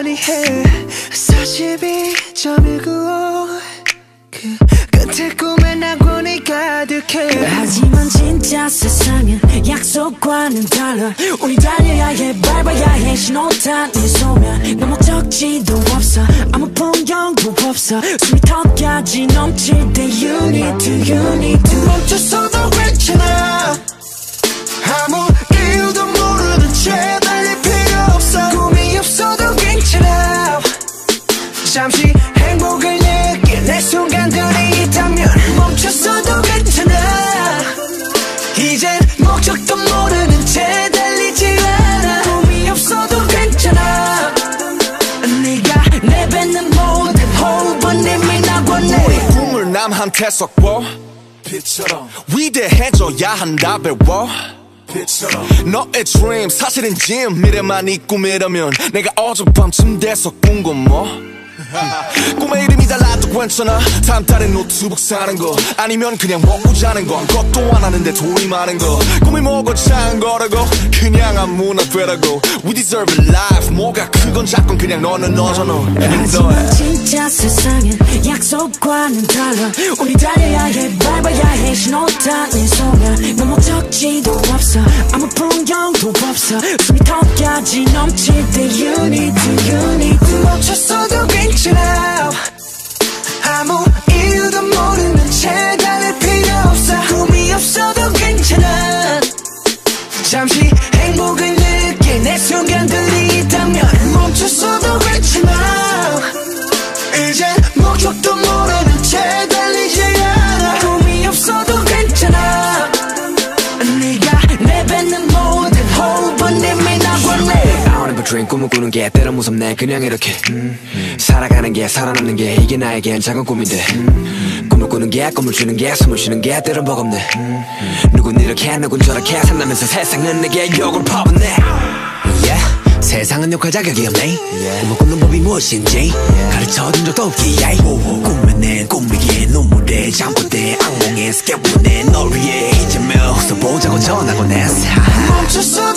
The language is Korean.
해. 42.195 그 끝에 꿈에 낙원이 가득해. 하지만 진짜 세상은 약속과는 달라. 우리 달려야 해 밟아야 해. 신호탄 네 소면 너무 적지도 없어. 아무 풍경도 없어. 숨이 턱까지 넘칠 때 You need to, you need to. 멈춰서도 괜찮아 순간들이 있다면 멈춰서도 괜찮아. 이젠 목적도 모르는 채 달리지 않아. 꿈이 없어도 괜찮아. 네가 내뱉는 모든 호흡은 이미 나왔네 우리 꿈을 남한테 섞어. 빛처럼. 위대해져야 한다 배워. 빛처럼. 너의 dream 사실인지 미래만 이 꿈이라면 내가 어젯밤쯤 돼서 꾼건 뭐? 꿈의 이름이 달라도 괜찮아? 다음 달에 노트북 사는 거. 아니면 그냥 먹고 자는 거. 아무것도 안 하는데 돈이 많은 거. 꿈이 뭐고 작은 거라고? 그냥 아무나 되라고. We deserve a life. 뭐가 크건 작건 그냥 너는 너잖아. 하지만 진짜 세상은 약속과는 달라. 우리 달려야 해 밟아야 해. 신호탄 네 소면 너무 적지도 없어. 아무 풍경도 없어. 숨이 턱까지 넘칠 때 You need to, you need to. 멈췄어도 괜찮아. 아무 이유도 모르는 채 달릴 필요 없어. 꿈이 없어도 괜찮아. 잠시 행복을 느낄 내 순간들이 있다면 멈췄어도 dream 꿈을 꾸는 게 때론 무섭네. 그냥 이렇게 음, 살아가는 게 살아남는 게 이게 나에겐 작은 꿈인데 음, 꿈을 꾸는 게 꿈을 주는 게 숨을 쉬는 게 때론 버겁네. 음, 누군 이렇게 누군 저렇게 산다면서 세상은 내게 욕을 퍼붓네. Yeah. 세상은 욕할 자격이 없네. 꿈을 꾸는 법이 무엇인지 가르쳐준 적도 없기에 내 꿈이기에 눈물에 잠꼬대 악몽에 스케보내. 널 위해 이제며 웃어보자고 전하곤 했어. 멈췄어